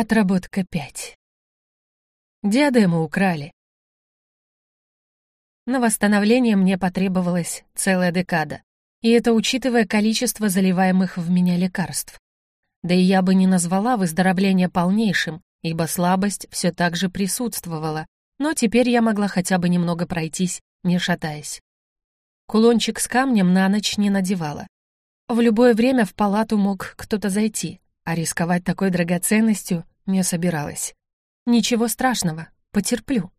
Отработка пять. Диадему украли. На восстановление мне потребовалась целая декада, и это учитывая количество заливаемых в меня лекарств. Да и я бы не назвала выздоровление полнейшим, ибо слабость все так же присутствовала, но теперь я могла хотя бы немного пройтись, не шатаясь. Кулончик с камнем на ночь не надевала. В любое время в палату мог кто-то зайти, а рисковать такой драгоценностью не собиралась. Ничего страшного, потерплю.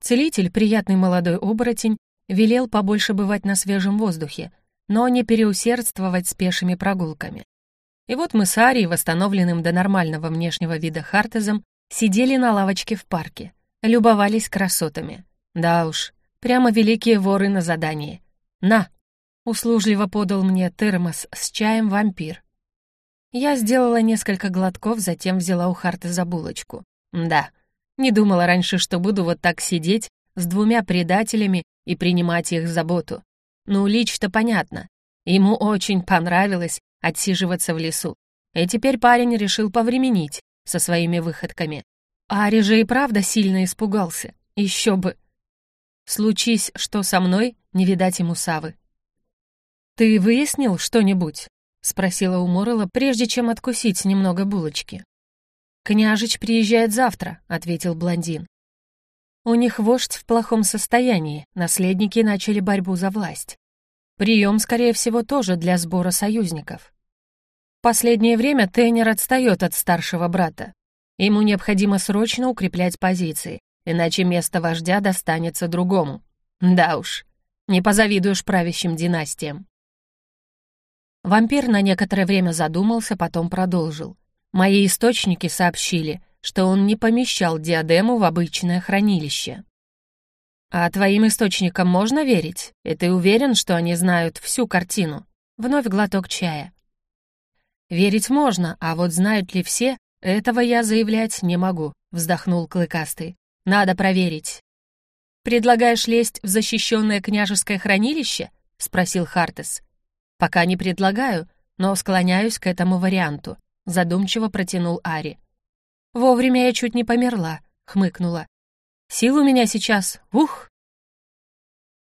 Целитель, приятный молодой оборотень, велел побольше бывать на свежем воздухе, но не переусердствовать с пешими прогулками. И вот мы с Арией, восстановленным до нормального внешнего вида Хартезом, сидели на лавочке в парке, любовались красотами. Да уж, прямо великие воры на задании. «На!» — услужливо подал мне термос с чаем вампир. Я сделала несколько глотков, затем взяла у Харта за булочку. Да, не думала раньше, что буду вот так сидеть с двумя предателями и принимать их заботу. Ну, Лич-то понятно. Ему очень понравилось отсиживаться в лесу. И теперь парень решил повременить со своими выходками. Ари же и правда сильно испугался. Еще бы. Случись, что со мной, не видать ему Савы. «Ты выяснил что-нибудь?» — спросила у Моррелла, прежде чем откусить немного булочки. «Княжич приезжает завтра», — ответил блондин. «У них вождь в плохом состоянии, наследники начали борьбу за власть. Прием, скорее всего, тоже для сбора союзников. Последнее время Тейнер отстает от старшего брата. Ему необходимо срочно укреплять позиции, иначе место вождя достанется другому. Да уж, не позавидуешь правящим династиям. Вампир на некоторое время задумался, потом продолжил. «Мои источники сообщили, что он не помещал диадему в обычное хранилище». «А твоим источникам можно верить? И ты уверен, что они знают всю картину?» Вновь глоток чая. «Верить можно, а вот знают ли все, этого я заявлять не могу», — вздохнул Клыкастый. «Надо проверить». «Предлагаешь лезть в защищенное княжеское хранилище?» — спросил Хартес. «Пока не предлагаю, но склоняюсь к этому варианту», — задумчиво протянул Ари. «Вовремя я чуть не померла», — хмыкнула. «Сил у меня сейчас, ух!»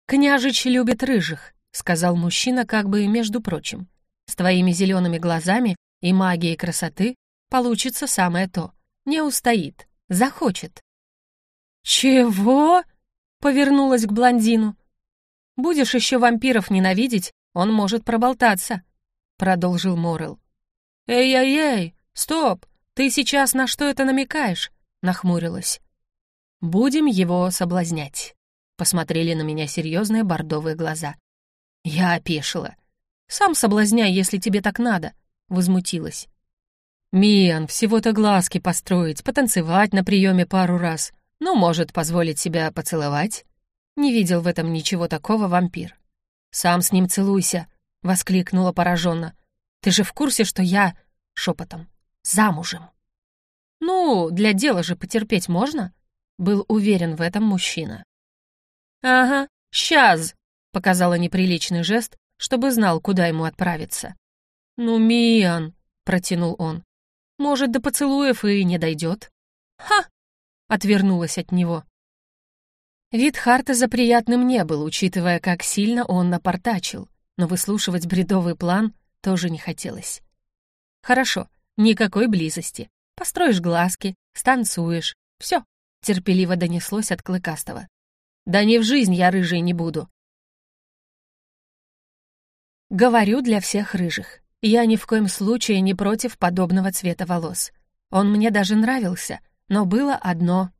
«Княжич любит рыжих», — сказал мужчина как бы между прочим. «С твоими зелеными глазами и магией красоты получится самое то. Не устоит, захочет». «Чего?» — повернулась к блондину. «Будешь еще вампиров ненавидеть, он может проболтаться», — продолжил Морел. «Эй-эй-эй, стоп! Ты сейчас на что это намекаешь?» — нахмурилась. «Будем его соблазнять», — посмотрели на меня серьезные бордовые глаза. Я опешила. «Сам соблазняй, если тебе так надо», — возмутилась. «Миан, всего-то глазки построить, потанцевать на приеме пару раз. Ну, может, позволить себя поцеловать?» Не видел в этом ничего такого вампир. «Сам с ним целуйся!» — воскликнула пораженно. «Ты же в курсе, что я...» — шепотом. «Замужем!» «Ну, для дела же потерпеть можно?» — был уверен в этом мужчина. «Ага, сейчас!» — показала неприличный жест, чтобы знал, куда ему отправиться. «Ну, Миан!» — протянул он. «Может, до поцелуев и не дойдет?» «Ха!» — отвернулась от него. Вид Хартеза приятным не был, учитывая, как сильно он напортачил, но выслушивать бредовый план тоже не хотелось. «Хорошо, никакой близости. Построишь глазки, станцуешь. Все, терпеливо донеслось от Клыкастого. «Да не в жизнь я рыжей не буду». Говорю для всех рыжих. Я ни в коем случае не против подобного цвета волос. Он мне даже нравился, но было одно «но».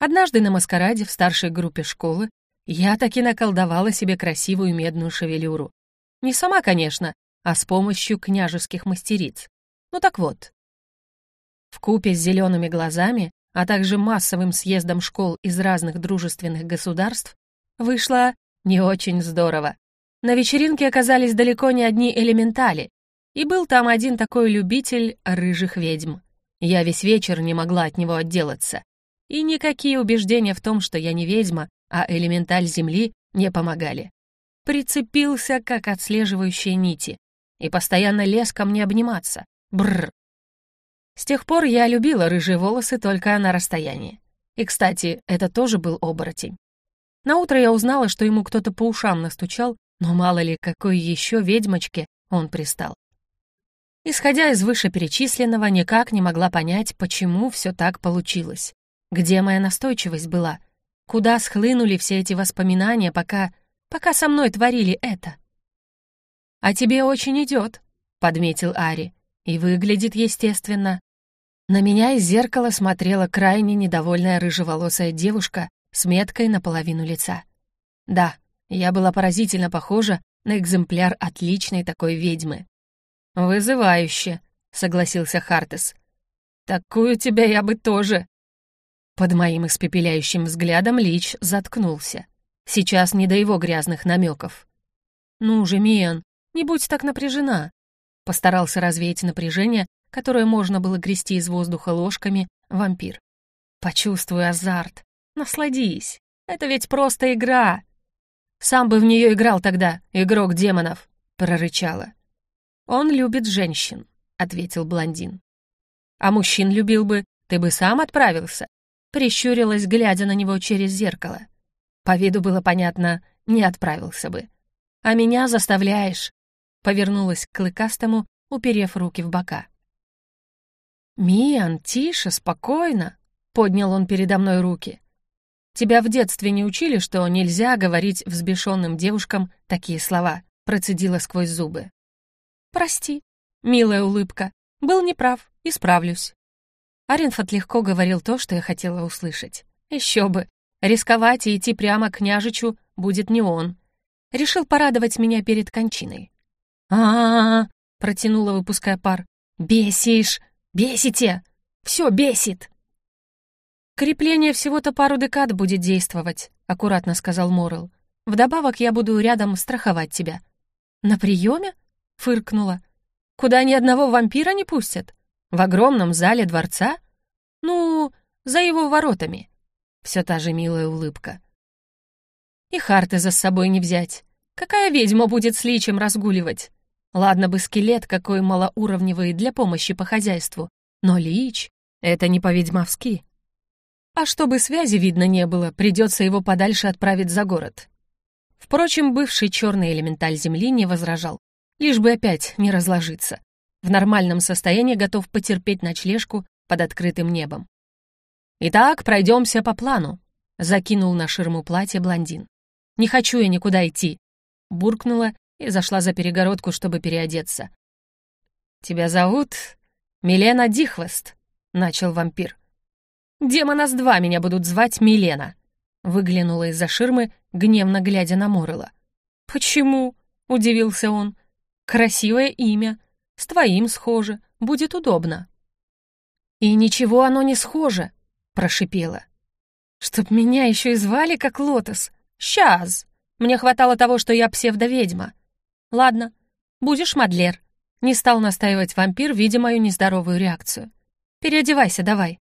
Однажды на маскараде в старшей группе школы я таки наколдовала себе красивую медную шевелюру. Не сама, конечно, а с помощью княжеских мастериц. Ну так вот. В купе с зелеными глазами, а также массовым съездом школ из разных дружественных государств, вышло не очень здорово. На вечеринке оказались далеко не одни элементали, и был там один такой любитель рыжих ведьм. Я весь вечер не могла от него отделаться. И никакие убеждения в том, что я не ведьма, а элементаль Земли, не помогали. Прицепился, как отслеживающие нити, и постоянно лез ко мне обниматься. Бррр. С тех пор я любила рыжие волосы только на расстоянии. И, кстати, это тоже был оборотень. Наутро я узнала, что ему кто-то по ушам настучал, но мало ли, какой еще ведьмочке он пристал. Исходя из вышеперечисленного, никак не могла понять, почему все так получилось. Где моя настойчивость была? Куда схлынули все эти воспоминания, пока... пока со мной творили это? «А тебе очень идет», — подметил Ари. «И выглядит естественно». На меня из зеркала смотрела крайне недовольная рыжеволосая девушка с меткой наполовину лица. Да, я была поразительно похожа на экземпляр отличной такой ведьмы. «Вызывающе», — согласился Хартес. «Такую тебя я бы тоже». Под моим испепеляющим взглядом Лич заткнулся. Сейчас не до его грязных намеков. «Ну же, Миан, не будь так напряжена», — постарался развеять напряжение, которое можно было грести из воздуха ложками, вампир. «Почувствуй азарт, насладись, это ведь просто игра». «Сам бы в нее играл тогда, игрок демонов», — прорычала. «Он любит женщин», — ответил блондин. «А мужчин любил бы, ты бы сам отправился?» Прищурилась, глядя на него через зеркало. По виду было понятно, не отправился бы. «А меня заставляешь», — повернулась к клыкастому, уперев руки в бока. «Миан, тише, спокойно», — поднял он передо мной руки. «Тебя в детстве не учили, что нельзя говорить взбешенным девушкам такие слова?» — процедила сквозь зубы. «Прости», — милая улыбка. «Был неправ, исправлюсь». Аренфот легко говорил то, что я хотела услышать. Еще бы, рисковать и идти прямо к княжичу будет не он. Решил порадовать меня перед кончиной. а а, -а протянула, выпуская пар. «Бесишь! Бесите! Все бесит!» «Крепление всего-то пару декад будет действовать», — аккуратно сказал Морел. «Вдобавок я буду рядом страховать тебя». «На приеме?» Фыркнула. «Куда ни одного вампира не пустят? В огромном зале дворца? Ну, за его воротами». Все та же милая улыбка. «И Харты за собой не взять. Какая ведьма будет с личем разгуливать? Ладно бы скелет какой малоуровневый для помощи по хозяйству, но лич — это не по-ведьмовски. А чтобы связи видно не было, придется его подальше отправить за город. Впрочем, бывший черный элементаль Земли не возражал лишь бы опять не разложиться. В нормальном состоянии готов потерпеть ночлежку под открытым небом. «Итак, пройдемся по плану», — закинул на ширму платье блондин. «Не хочу я никуда идти», — буркнула и зашла за перегородку, чтобы переодеться. «Тебя зовут Милена Дихвест», — начал вампир. «Демона с два меня будут звать Милена», — выглянула из-за ширмы, гневно глядя на Моррела. «Почему?» — удивился он. Красивое имя. С твоим схоже. Будет удобно». «И ничего оно не схоже», — прошипела. «Чтоб меня еще и звали как Лотос. Сейчас. Мне хватало того, что я псевдоведьма. Ладно, будешь Мадлер». Не стал настаивать вампир, видя мою нездоровую реакцию. «Переодевайся давай».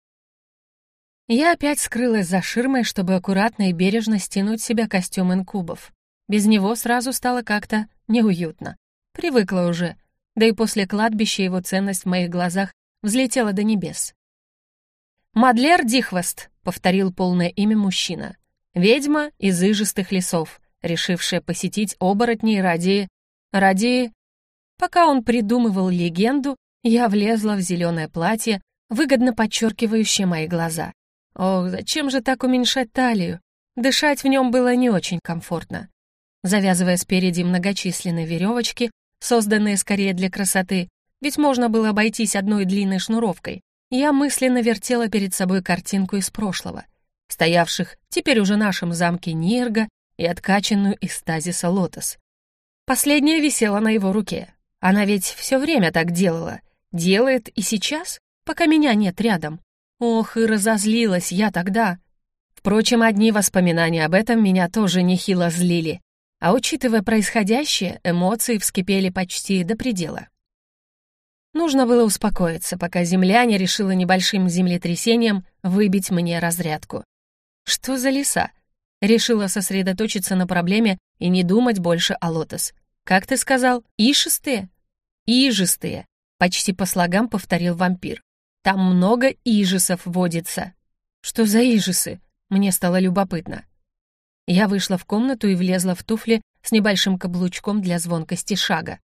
Я опять скрылась за ширмой, чтобы аккуратно и бережно стянуть себе костюм инкубов. Без него сразу стало как-то неуютно. Привыкла уже, да и после кладбища его ценность в моих глазах взлетела до небес. «Мадлер Дихвест», — повторил полное имя мужчина. «Ведьма из ижистых лесов, решившая посетить оборотней ради... ради...» Пока он придумывал легенду, я влезла в зеленое платье, выгодно подчеркивающее мои глаза. Ох, зачем же так уменьшать талию? Дышать в нем было не очень комфортно. Завязывая спереди многочисленные веревочки, созданные скорее для красоты, ведь можно было обойтись одной длинной шнуровкой. Я мысленно вертела перед собой картинку из прошлого, стоявших теперь уже нашем замке Нирга и откачанную из стазиса лотос. Последняя висела на его руке. Она ведь все время так делала. Делает и сейчас, пока меня нет рядом. Ох, и разозлилась я тогда. Впрочем, одни воспоминания об этом меня тоже нехило злили. А учитывая происходящее, эмоции вскипели почти до предела. Нужно было успокоиться, пока земля не решила небольшим землетрясением выбить мне разрядку. Что за леса? Решила сосредоточиться на проблеме и не думать больше о лотос. Как ты сказал, ишистые? Ижистые, почти по слогам повторил вампир. Там много ижисов водится». «Что за ижисы?» Мне стало любопытно. Я вышла в комнату и влезла в туфли с небольшим каблучком для звонкости шага.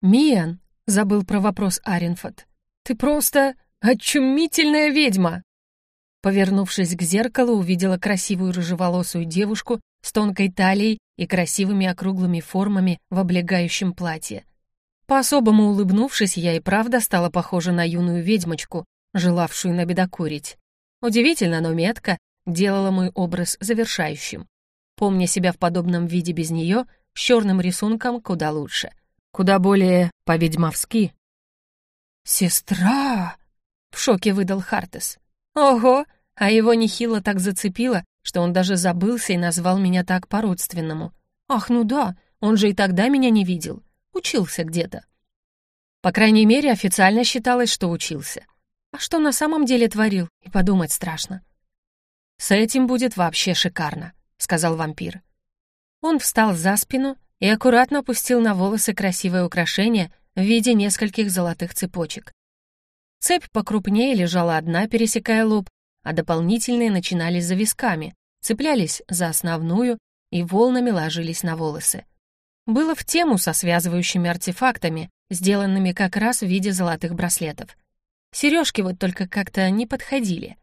«Миан», — забыл про вопрос Аренфот, — «ты просто очумительная ведьма!» Повернувшись к зеркалу, увидела красивую рыжеволосую девушку с тонкой талией и красивыми округлыми формами в облегающем платье. По-особому улыбнувшись, я и правда стала похожа на юную ведьмочку, желавшую набедокурить. Удивительно, но метка делала мой образ завершающим. Помня себя в подобном виде без нее, с черным рисунком куда лучше. Куда более по-ведьмовски. «Сестра!» — в шоке выдал Хартес. «Ого!» А его нехило так зацепило, что он даже забылся и назвал меня так по-родственному. «Ах, ну да, он же и тогда меня не видел. Учился где-то. По крайней мере, официально считалось, что учился. А что на самом деле творил, и подумать страшно. «С этим будет вообще шикарно», — сказал вампир. Он встал за спину и аккуратно опустил на волосы красивое украшение в виде нескольких золотых цепочек. Цепь покрупнее лежала одна, пересекая лоб, а дополнительные начинались за висками, цеплялись за основную и волнами ложились на волосы было в тему со связывающими артефактами, сделанными как раз в виде золотых браслетов. Сережки вот только как-то не подходили.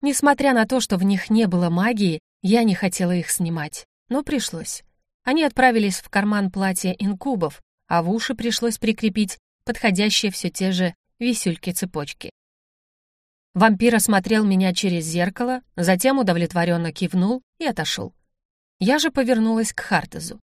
Несмотря на то, что в них не было магии, я не хотела их снимать, но пришлось. Они отправились в карман платья инкубов, а в уши пришлось прикрепить подходящие все те же висюльки-цепочки. Вампир осмотрел меня через зеркало, затем удовлетворенно кивнул и отошел. Я же повернулась к Хартезу.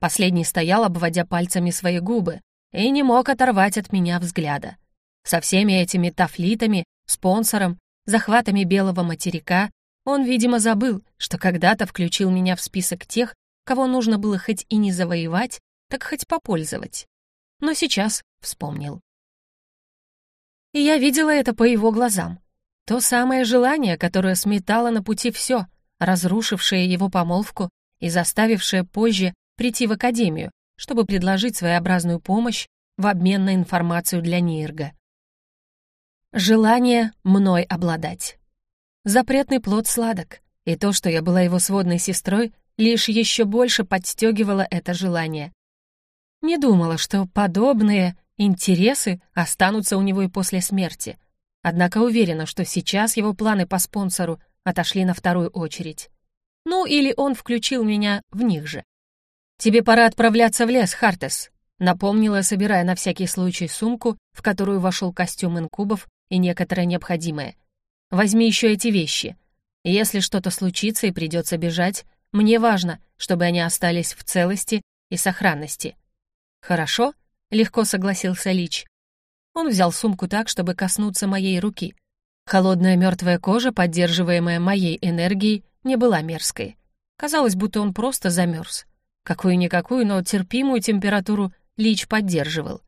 Последний стоял, обводя пальцами свои губы, и не мог оторвать от меня взгляда. Со всеми этими тафлитами, спонсором, захватами белого материка он, видимо, забыл, что когда-то включил меня в список тех, кого нужно было хоть и не завоевать, так хоть попользовать. Но сейчас вспомнил. И я видела это по его глазам. То самое желание, которое сметало на пути все, разрушившее его помолвку и заставившее позже прийти в академию, чтобы предложить своеобразную помощь в обмен на информацию для Нирга. Желание мной обладать. Запретный плод сладок, и то, что я была его сводной сестрой, лишь еще больше подстегивало это желание. Не думала, что подобные интересы останутся у него и после смерти, однако уверена, что сейчас его планы по спонсору отошли на вторую очередь. Ну, или он включил меня в них же. «Тебе пора отправляться в лес, Хартес», — напомнила, собирая на всякий случай сумку, в которую вошел костюм инкубов и некоторое необходимое. «Возьми еще эти вещи. Если что-то случится и придется бежать, мне важно, чтобы они остались в целости и сохранности». «Хорошо?» — легко согласился Лич. Он взял сумку так, чтобы коснуться моей руки. Холодная мертвая кожа, поддерживаемая моей энергией, не была мерзкой. Казалось, будто он просто замерз. Какую-никакую, но терпимую температуру Лич поддерживал.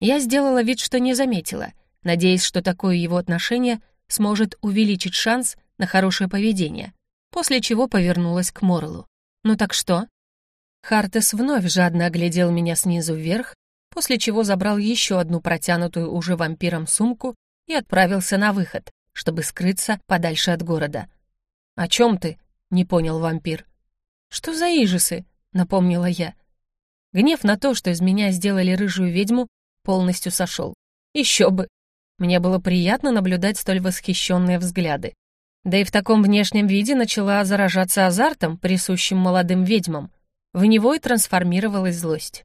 Я сделала вид, что не заметила, надеясь, что такое его отношение сможет увеличить шанс на хорошее поведение, после чего повернулась к Морлу. «Ну так что?» Хартес вновь жадно оглядел меня снизу вверх, после чего забрал еще одну протянутую уже вампиром сумку и отправился на выход, чтобы скрыться подальше от города. «О чем ты?» — не понял вампир. «Что за ижисы?» напомнила я. Гнев на то, что из меня сделали рыжую ведьму, полностью сошел. Еще бы! Мне было приятно наблюдать столь восхищенные взгляды. Да и в таком внешнем виде начала заражаться азартом, присущим молодым ведьмам. В него и трансформировалась злость.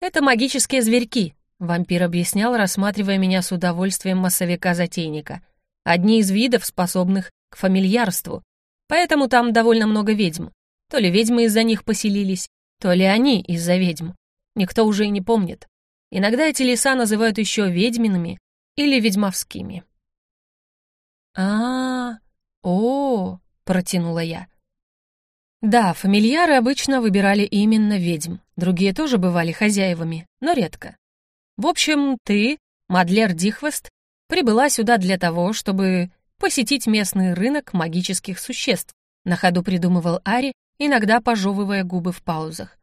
«Это магические зверьки», — вампир объяснял, рассматривая меня с удовольствием массовика-затейника. «Одни из видов, способных к фамильярству. Поэтому там довольно много ведьм. То ли ведьмы из-за них поселились, то ли они из-за ведьм. Никто уже и не помнит. Иногда эти леса называют еще ведьмиными или ведьмовскими. а, -а, о, протянула я. Да, фамильяры обычно выбирали именно ведьм, другие тоже бывали хозяевами, но редко. В общем, ты, Мадлер Дихвест, прибыла сюда для того, чтобы посетить местный рынок магических существ, на ходу придумывал Ари, иногда пожевывая губы в паузах.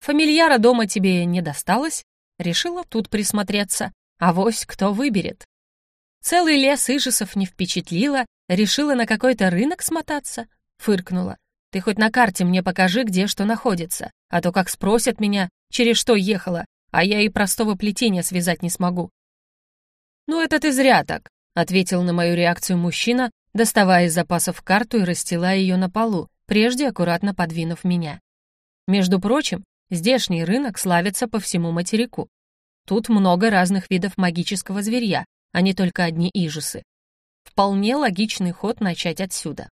«Фамильяра дома тебе не досталось? Решила тут присмотреться. Авось кто выберет. Целый лес ижисов не впечатлила, решила на какой-то рынок смотаться, фыркнула. Ты хоть на карте мне покажи, где что находится, а то как спросят меня, через что ехала, а я и простого плетения связать не смогу. «Ну это ты зря так», — ответил на мою реакцию мужчина, доставая из запасов карту и расстилая ее на полу, прежде аккуратно подвинув меня. Между прочим, здешний рынок славится по всему материку. Тут много разных видов магического зверья, а не только одни ижисы. Вполне логичный ход начать отсюда.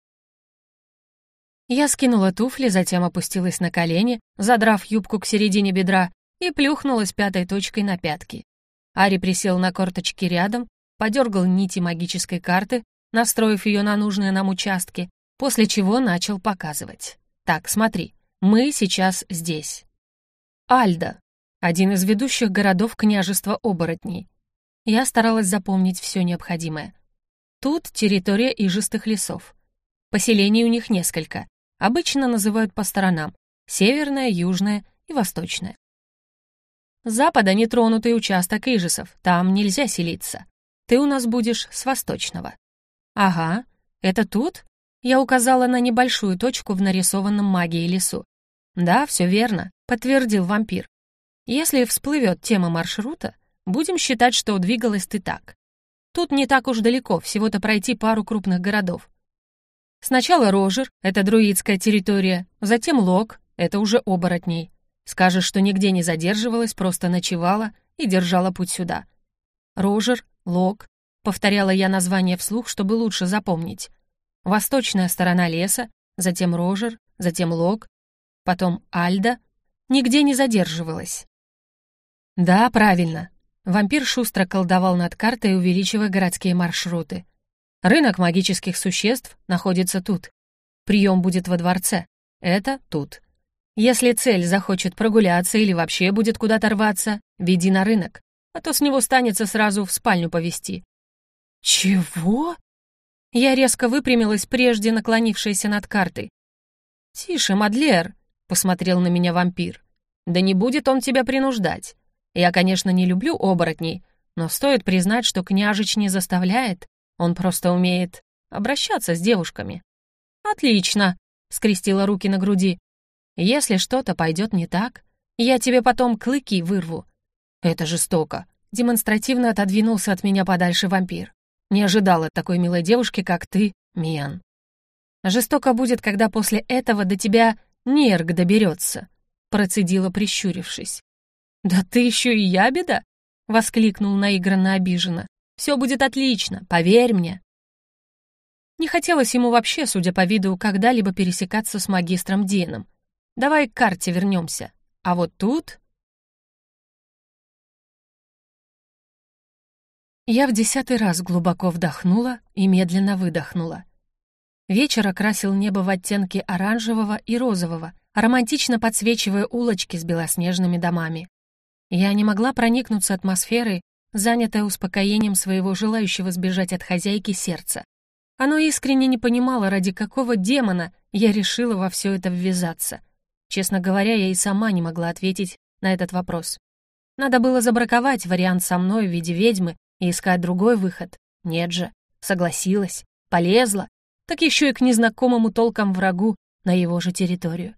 Я скинула туфли, затем опустилась на колени, задрав юбку к середине бедра, и плюхнулась пятой точкой на пятки. Ари присел на корточки рядом, подергал нити магической карты, настроив ее на нужные нам участки, после чего начал показывать. «Так, смотри, мы сейчас здесь». Альда, один из ведущих городов княжества оборотней. Я старалась запомнить все необходимое. Тут территория ижистых лесов. Поселений у них несколько. Обычно называют по сторонам — северное, южное и восточное. Запада нетронутый участок ижисов, там нельзя селиться. Ты у нас будешь с восточного. Ага, это тут? Я указала на небольшую точку в нарисованном магией лесу. Да, все верно, подтвердил вампир. Если всплывет тема маршрута, будем считать, что двигалась ты так. Тут не так уж далеко, всего-то пройти пару крупных городов. Сначала Рожер, это друидская территория, затем Лок, это уже оборотней. Скажешь, что нигде не задерживалась, просто ночевала и держала путь сюда. Рожер, Лог, повторяла я название вслух, чтобы лучше запомнить. Восточная сторона леса, затем Рожер, затем Лог, потом Альда. Нигде не задерживалась. Да, правильно. Вампир шустро колдовал над картой, увеличивая городские маршруты. Рынок магических существ находится тут. Прием будет во дворце. Это тут. Если цель захочет прогуляться или вообще будет куда-то рваться, веди на рынок, а то с него станется сразу в спальню повести. Чего? Я резко выпрямилась, прежде наклонившаяся над картой. «Тише, Мадлер», — посмотрел на меня вампир. «Да не будет он тебя принуждать. Я, конечно, не люблю оборотней, но стоит признать, что княжич не заставляет, он просто умеет обращаться с девушками». «Отлично», — скрестила руки на груди. Если что-то пойдет не так, я тебе потом клыки вырву. Это жестоко. Демонстративно отодвинулся от меня подальше вампир. Не ожидал от такой милой девушки, как ты, Миан. Жестоко будет, когда после этого до тебя нерг доберется, процедила, прищурившись. «Да ты еще и ябеда?» — воскликнул наигранно обиженно. «Все будет отлично, поверь мне». Не хотелось ему вообще, судя по виду, когда-либо пересекаться с магистром Дином, Давай к карте вернемся. А вот тут... Я в десятый раз глубоко вдохнула и медленно выдохнула. Вечер окрасил небо в оттенки оранжевого и розового, романтично подсвечивая улочки с белоснежными домами. Я не могла проникнуться атмосферой, занятая успокоением своего желающего сбежать от хозяйки сердца. Оно искренне не понимало, ради какого демона я решила во все это ввязаться — Честно говоря, я и сама не могла ответить на этот вопрос. Надо было забраковать вариант со мной в виде ведьмы и искать другой выход. Нет же, согласилась, полезла, так еще и к незнакомому толком врагу на его же территорию.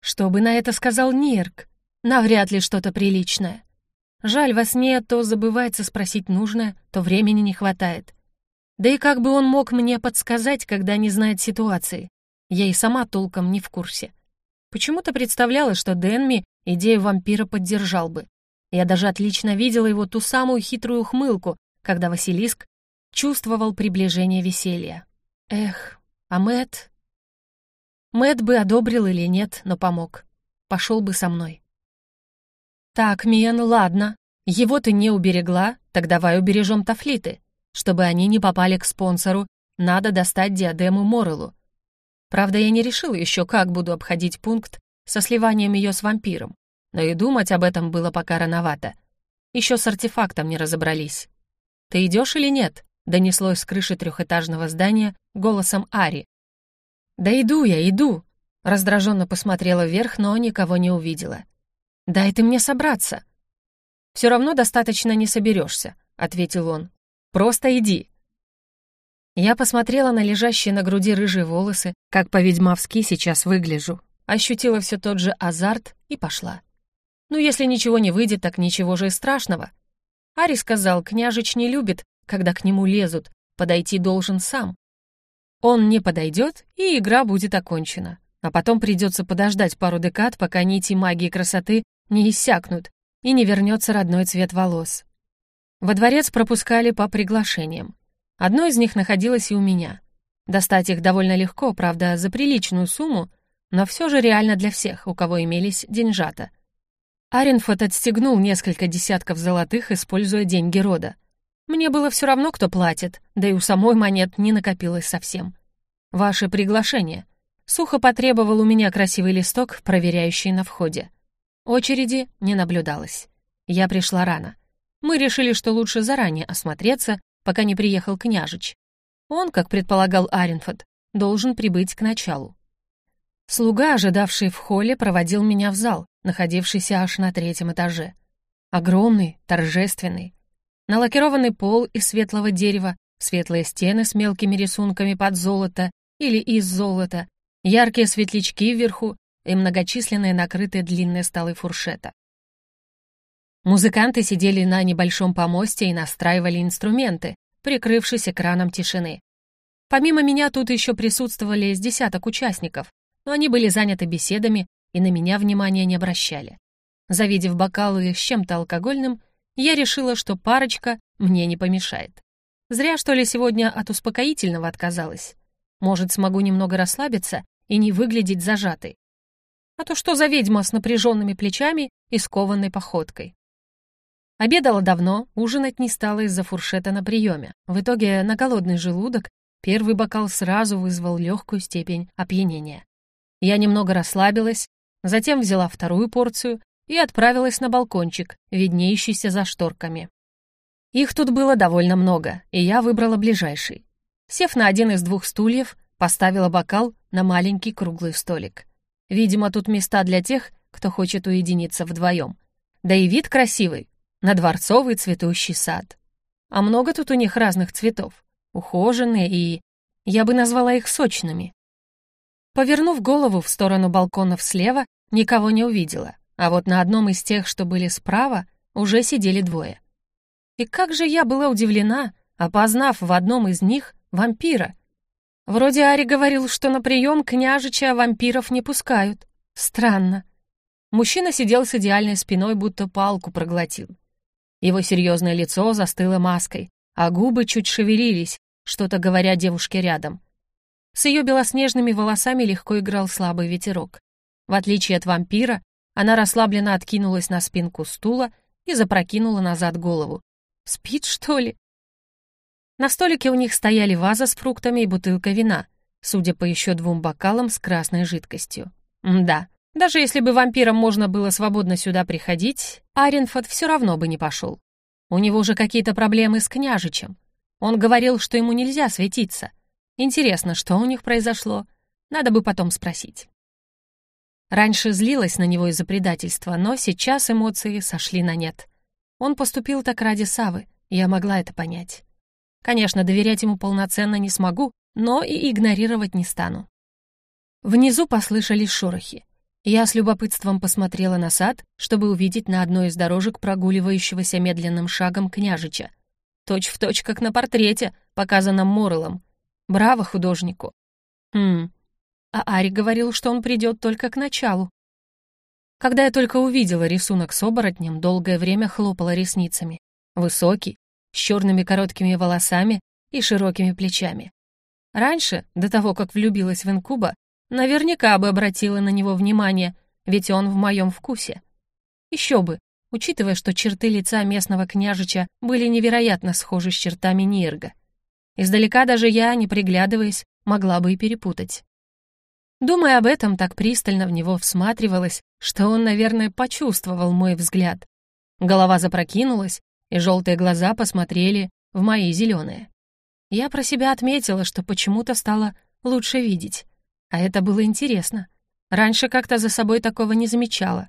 Что бы на это сказал Нирк? Навряд ли что-то приличное. Жаль, во сне то забывается спросить нужное, то времени не хватает. Да и как бы он мог мне подсказать, когда не знает ситуации? Я и сама толком не в курсе. Почему-то представляла, что Дэнми идею вампира поддержал бы. Я даже отлично видела его ту самую хитрую ухмылку, когда Василиск чувствовал приближение веселья. Эх, а Мэтт... Мэтт бы одобрил или нет, но помог. Пошел бы со мной. Так, Миен, ладно. Его ты не уберегла, так давай убережем тафлиты. Чтобы они не попали к спонсору, надо достать диадему Морелу. Правда, я не решила еще, как буду обходить пункт со сливанием ее с вампиром, но и думать об этом было пока рановато. Еще с артефактом не разобрались. «Ты идешь или нет?» — донеслось с крыши трехэтажного здания голосом Ари. «Да иду я, иду!» — раздраженно посмотрела вверх, но никого не увидела. «Дай ты мне собраться!» Все равно достаточно не соберешься», — ответил он. «Просто иди». Я посмотрела на лежащие на груди рыжие волосы, как по-ведьмовски сейчас выгляжу, ощутила все тот же азарт и пошла. Ну, если ничего не выйдет, так ничего же и страшного. Ари сказал, княжич не любит, когда к нему лезут, подойти должен сам. Он не подойдет, и игра будет окончена. А потом придется подождать пару декад, пока нити магии красоты не иссякнут и не вернется родной цвет волос. Во дворец пропускали по приглашениям. Одно из них находилось и у меня. Достать их довольно легко, правда, за приличную сумму, но все же реально для всех, у кого имелись деньжата. Аренфот отстегнул несколько десятков золотых, используя деньги рода. Мне было все равно, кто платит, да и у самой монет не накопилось совсем. Ваше приглашение. Сухо потребовал у меня красивый листок, проверяющий на входе. Очереди не наблюдалось. Я пришла рано. Мы решили, что лучше заранее осмотреться, пока не приехал княжич. Он, как предполагал Аренфорд, должен прибыть к началу. Слуга, ожидавший в холле, проводил меня в зал, находившийся аж на третьем этаже. Огромный, торжественный. Налакированный пол из светлого дерева, светлые стены с мелкими рисунками под золото или из золота, яркие светлячки вверху и многочисленные накрытые длинные столы фуршета. Музыканты сидели на небольшом помосте и настраивали инструменты, прикрывшись экраном тишины. Помимо меня тут еще присутствовали с десяток участников, но они были заняты беседами и на меня внимания не обращали. Завидев бокалы с чем-то алкогольным, я решила, что парочка мне не помешает. Зря, что ли, сегодня от успокоительного отказалась. Может, смогу немного расслабиться и не выглядеть зажатой. А то что за ведьма с напряженными плечами и скованной походкой? Обедала давно, ужинать не стала из-за фуршета на приеме. В итоге на голодный желудок первый бокал сразу вызвал легкую степень опьянения. Я немного расслабилась, затем взяла вторую порцию и отправилась на балкончик, виднеющийся за шторками. Их тут было довольно много, и я выбрала ближайший. Сев на один из двух стульев, поставила бокал на маленький круглый столик. Видимо, тут места для тех, кто хочет уединиться вдвоем. Да и вид красивый, на дворцовый цветущий сад. А много тут у них разных цветов, ухоженные и... Я бы назвала их сочными. Повернув голову в сторону балконов слева, никого не увидела, а вот на одном из тех, что были справа, уже сидели двое. И как же я была удивлена, опознав в одном из них вампира — Вроде Ари говорил, что на прием княжича вампиров не пускают. Странно. Мужчина сидел с идеальной спиной, будто палку проглотил. Его серьезное лицо застыло маской, а губы чуть шевелились, что-то говоря девушке рядом. С ее белоснежными волосами легко играл слабый ветерок. В отличие от вампира, она расслабленно откинулась на спинку стула и запрокинула назад голову. «Спит, что ли?» На столике у них стояли ваза с фруктами и бутылка вина, судя по еще двум бокалам с красной жидкостью. да, даже если бы вампирам можно было свободно сюда приходить, Аренфот все равно бы не пошел. У него же какие-то проблемы с княжичем. Он говорил, что ему нельзя светиться. Интересно, что у них произошло? Надо бы потом спросить. Раньше злилась на него из-за предательства, но сейчас эмоции сошли на нет. Он поступил так ради Савы, я могла это понять. Конечно, доверять ему полноценно не смогу, но и игнорировать не стану. Внизу послышались шорохи. Я с любопытством посмотрела на сад, чтобы увидеть на одной из дорожек прогуливающегося медленным шагом княжича. Точь в точь, как на портрете, показанном Морелом. Браво художнику. Хм. А Ари говорил, что он придет только к началу. Когда я только увидела рисунок с оборотнем, долгое время хлопала ресницами. Высокий, с черными короткими волосами и широкими плечами. Раньше, до того, как влюбилась в инкуба, наверняка бы обратила на него внимание, ведь он в моем вкусе. Еще бы, учитывая, что черты лица местного княжича были невероятно схожи с чертами Нирга. Издалека даже я, не приглядываясь, могла бы и перепутать. Думая об этом, так пристально в него всматривалась, что он, наверное, почувствовал мой взгляд. Голова запрокинулась, и желтые глаза посмотрели в мои зеленые. Я про себя отметила, что почему-то стало лучше видеть. А это было интересно. Раньше как-то за собой такого не замечала.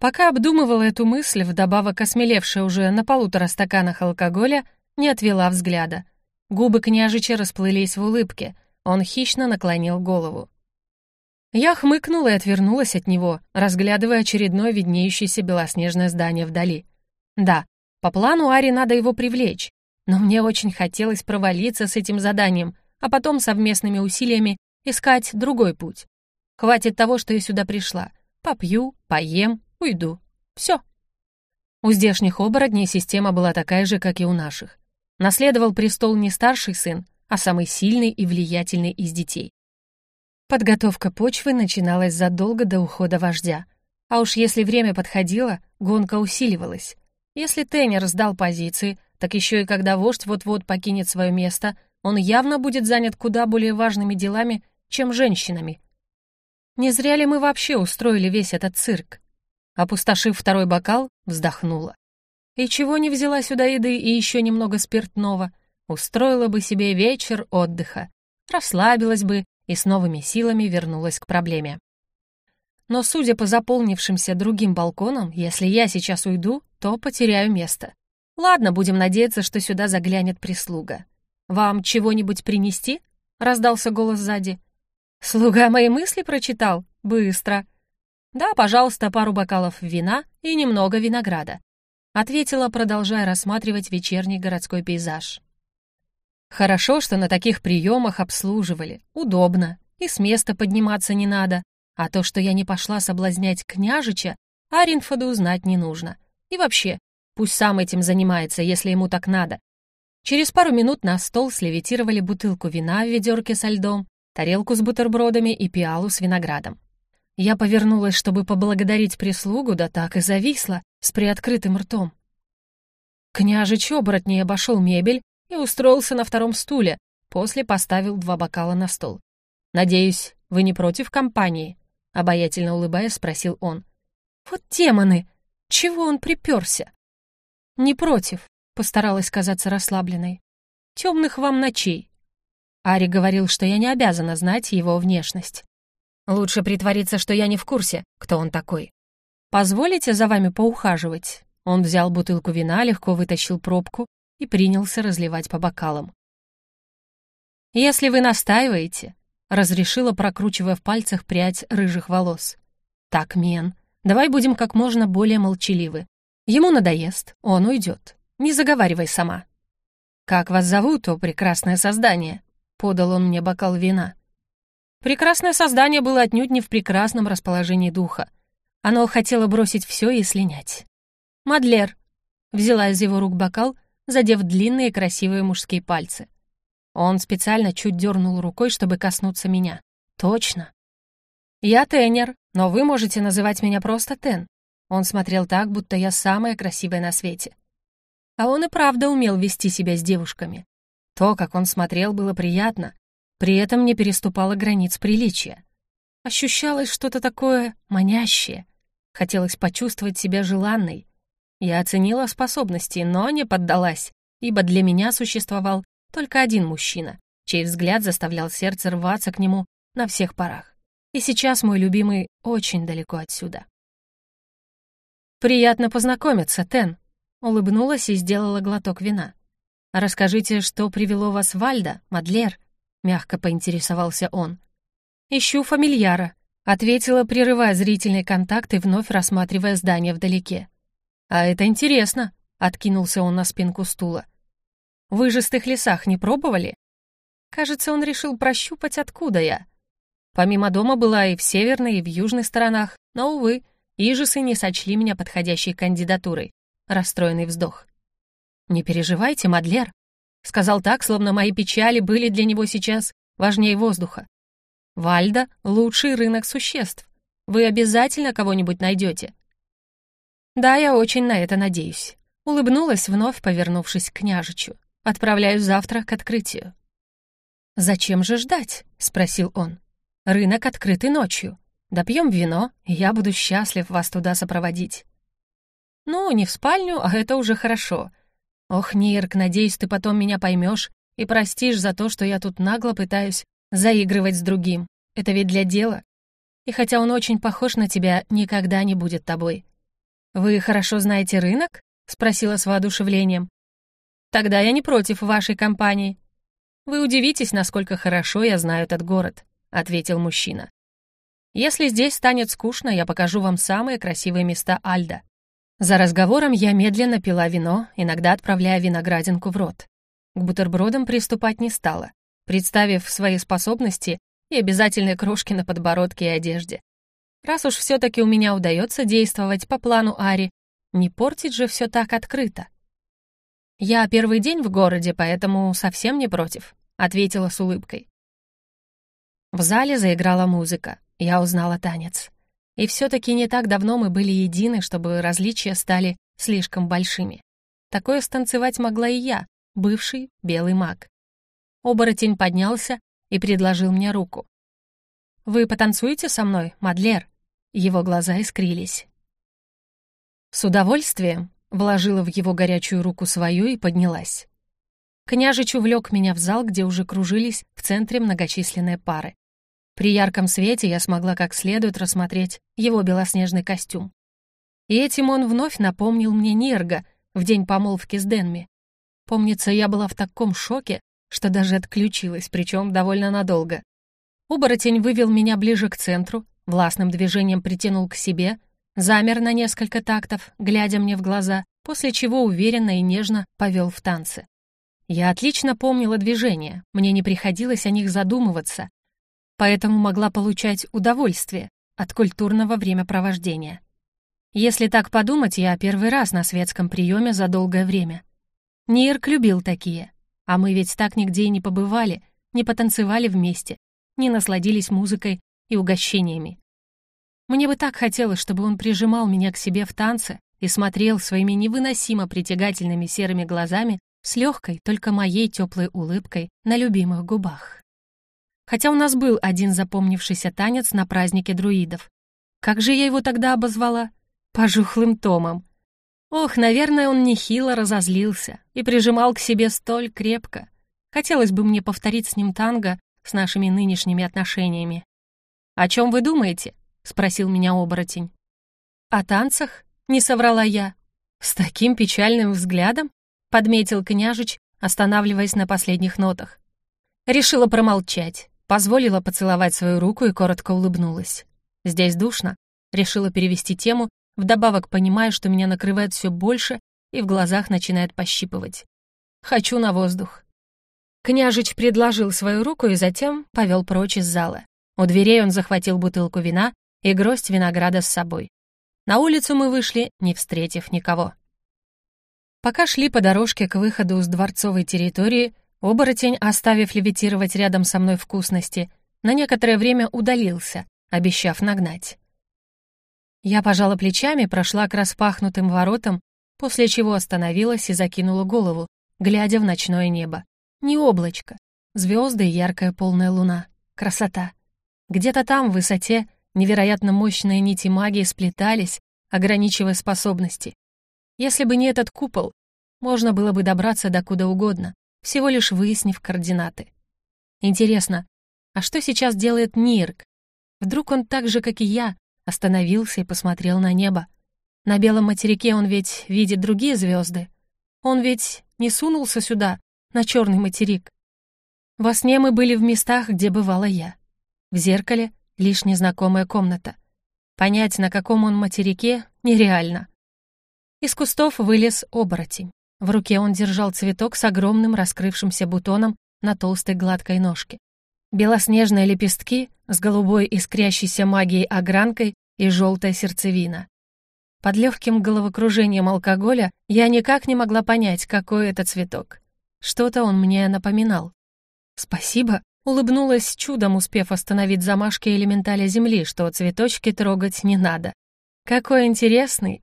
Пока обдумывала эту мысль, вдобавок осмелевшая уже на полутора стаканах алкоголя, не отвела взгляда. Губы княжича расплылись в улыбке, он хищно наклонил голову. Я хмыкнула и отвернулась от него, разглядывая очередное виднеющееся белоснежное здание вдали. Да, по плану Ари надо его привлечь, но мне очень хотелось провалиться с этим заданием, а потом совместными усилиями искать другой путь. Хватит того, что я сюда пришла. Попью, поем, уйду. Все. У здешних оборотней система была такая же, как и у наших. Наследовал престол не старший сын, а самый сильный и влиятельный из детей. Подготовка почвы начиналась задолго до ухода вождя. А уж если время подходило, гонка усиливалась. Если Теннер сдал позиции, так еще и когда вождь вот-вот покинет свое место, он явно будет занят куда более важными делами, чем женщинами. Не зря ли мы вообще устроили весь этот цирк? Опустошив второй бокал, вздохнула. И чего не взяла сюда еды и еще немного спиртного? Устроила бы себе вечер отдыха, расслабилась бы и с новыми силами вернулась к проблеме. Но, судя по заполнившимся другим балконам, если я сейчас уйду, то потеряю место. Ладно, будем надеяться, что сюда заглянет прислуга. «Вам чего-нибудь принести?» — раздался голос сзади. «Слуга мои мысли прочитал? Быстро!» «Да, пожалуйста, пару бокалов вина и немного винограда», — ответила, продолжая рассматривать вечерний городской пейзаж. «Хорошо, что на таких приемах обслуживали. Удобно. И с места подниматься не надо. А то, что я не пошла соблазнять княжича, Аринфоду узнать не нужно. И вообще, пусть сам этим занимается, если ему так надо. Через пару минут на стол слевитировали бутылку вина в ведерке со льдом, тарелку с бутербродами и пиалу с виноградом. Я повернулась, чтобы поблагодарить прислугу, да так и зависла, с приоткрытым ртом. Княжич оборотней обошел мебель и устроился на втором стуле, после поставил два бокала на стол. «Надеюсь, вы не против компании?» Обаятельно улыбаясь, спросил он. «Вот демоны! Чего он приперся?» «Не против», — постаралась казаться расслабленной. «Темных вам ночей». Ари говорил, что я не обязана знать его внешность. Лучше притвориться, что я не в курсе, кто он такой. «Позволите за вами поухаживать?» Он взял бутылку вина, легко вытащил пробку и принялся разливать по бокалам. «Если вы настаиваете», — разрешила, прокручивая в пальцах прядь рыжих волос. «Так, Мен, давай будем как можно более молчаливы. Ему надоест, он уйдет. Не заговаривай сама». «Как вас зовут, о прекрасное создание?» — подал он мне бокал вина. Прекрасное создание было отнюдь не в прекрасном расположении духа. Оно хотело бросить все и слинять. «Мадлер», — взяла из его рук бокал, задев длинные красивые мужские пальцы. Он специально чуть дернул рукой, чтобы коснуться меня. Точно. «Я Теннер, но вы можете называть меня просто Тен». Он смотрел так, будто я самая красивая на свете. А он и правда умел вести себя с девушками. То, как он смотрел, было приятно, при этом не переступало границ приличия. Ощущалось что-то такое манящее. Хотелось почувствовать себя желанной. Я оценила способности, но не поддалась, ибо для меня существовал только один мужчина, чей взгляд заставлял сердце рваться к нему на всех парах. И сейчас мой любимый очень далеко отсюда. «Приятно познакомиться, Тен», — улыбнулась и сделала глоток вина. «Расскажите, что привело вас Вальда, Мадлер?» — мягко поинтересовался он. «Ищу фамильяра», — ответила, прерывая зрительный контакт и вновь рассматривая здание вдалеке. «А это интересно», — откинулся он на спинку стула. В выжистых лесах не пробовали? Кажется, он решил прощупать, откуда я. Помимо дома была и в северной, и в южной сторонах, но, увы, Ижисы не сочли меня подходящей кандидатурой. Расстроенный вздох. «Не переживайте, Мадлер», — сказал так, словно мои печали были для него сейчас важнее воздуха. «Вальда — лучший рынок существ. Вы обязательно кого-нибудь найдете». «Да, я очень на это надеюсь», — улыбнулась, вновь повернувшись к княжичу. Отправляюсь завтра к открытию». «Зачем же ждать?» — спросил он. «Рынок открытый ночью. Допьем вино, и я буду счастлив вас туда сопроводить». «Ну, не в спальню, а это уже хорошо. Ох, Нирк, надеюсь, ты потом меня поймешь и простишь за то, что я тут нагло пытаюсь заигрывать с другим. Это ведь для дела. И хотя он очень похож на тебя, никогда не будет тобой. «Вы хорошо знаете рынок?» — спросила с воодушевлением. «Тогда я не против вашей компании». «Вы удивитесь, насколько хорошо я знаю этот город», — ответил мужчина. «Если здесь станет скучно, я покажу вам самые красивые места Альда». За разговором я медленно пила вино, иногда отправляя виноградинку в рот. К бутербродам приступать не стала, представив свои способности и обязательные крошки на подбородке и одежде. Раз уж все-таки у меня удается действовать по плану Ари, не портить же все так открыто. «Я первый день в городе, поэтому совсем не против», — ответила с улыбкой. В зале заиграла музыка, я узнала танец. И все-таки не так давно мы были едины, чтобы различия стали слишком большими. Такое станцевать могла и я, бывший белый маг. Оборотень поднялся и предложил мне руку. «Вы потанцуете со мной, Мадлер?» Его глаза искрились. С удовольствием вложила в его горячую руку свою и поднялась. Княжич увлек меня в зал, где уже кружились в центре многочисленные пары. При ярком свете я смогла как следует рассмотреть его белоснежный костюм. И этим он вновь напомнил мне Нерга в день помолвки с Денми. Помнится, я была в таком шоке, что даже отключилась, причем довольно надолго. Оборотень вывел меня ближе к центру, властным движением притянул к себе, замер на несколько тактов, глядя мне в глаза, после чего уверенно и нежно повел в танцы. Я отлично помнила движения, мне не приходилось о них задумываться, поэтому могла получать удовольствие от культурного времяпровождения. Если так подумать, я первый раз на светском приеме за долгое время. Нирк любил такие, а мы ведь так нигде и не побывали, не потанцевали вместе, не насладились музыкой и угощениями. Мне бы так хотелось, чтобы он прижимал меня к себе в танце и смотрел своими невыносимо притягательными серыми глазами с легкой, только моей теплой улыбкой на любимых губах. Хотя у нас был один запомнившийся танец на празднике друидов. Как же я его тогда обозвала? Пожухлым Томом. Ох, наверное, он нехило разозлился и прижимал к себе столь крепко. Хотелось бы мне повторить с ним танго с нашими нынешними отношениями. «О чем вы думаете?» — спросил меня оборотень. «О танцах?» — не соврала я. «С таким печальным взглядом?» — подметил княжич, останавливаясь на последних нотах. Решила промолчать. Позволила поцеловать свою руку и коротко улыбнулась. «Здесь душно», решила перевести тему, вдобавок понимая, что меня накрывает все больше и в глазах начинает пощипывать. «Хочу на воздух». Княжич предложил свою руку и затем повел прочь из зала. У дверей он захватил бутылку вина и гроздь винограда с собой. На улицу мы вышли, не встретив никого. Пока шли по дорожке к выходу с дворцовой территории, Оборотень, оставив левитировать рядом со мной вкусности, на некоторое время удалился, обещав нагнать. Я пожала плечами, прошла к распахнутым воротам, после чего остановилась и закинула голову, глядя в ночное небо. Не облачко, звезды и яркая полная луна. Красота. Где-то там, в высоте, невероятно мощные нити магии сплетались, ограничивая способности. Если бы не этот купол, можно было бы добраться до куда угодно всего лишь выяснив координаты. Интересно, а что сейчас делает Нирк? Вдруг он так же, как и я, остановился и посмотрел на небо. На белом материке он ведь видит другие звезды. Он ведь не сунулся сюда, на черный материк. Во сне мы были в местах, где бывала я. В зеркале лишь незнакомая комната. Понять, на каком он материке, нереально. Из кустов вылез оборотень. В руке он держал цветок с огромным раскрывшимся бутоном на толстой гладкой ножке. Белоснежные лепестки с голубой искрящейся магией огранкой и желтая сердцевина. Под легким головокружением алкоголя я никак не могла понять, какой это цветок. Что-то он мне напоминал. «Спасибо», — улыбнулась чудом, успев остановить замашки элементаля земли, что цветочки трогать не надо. «Какой интересный!»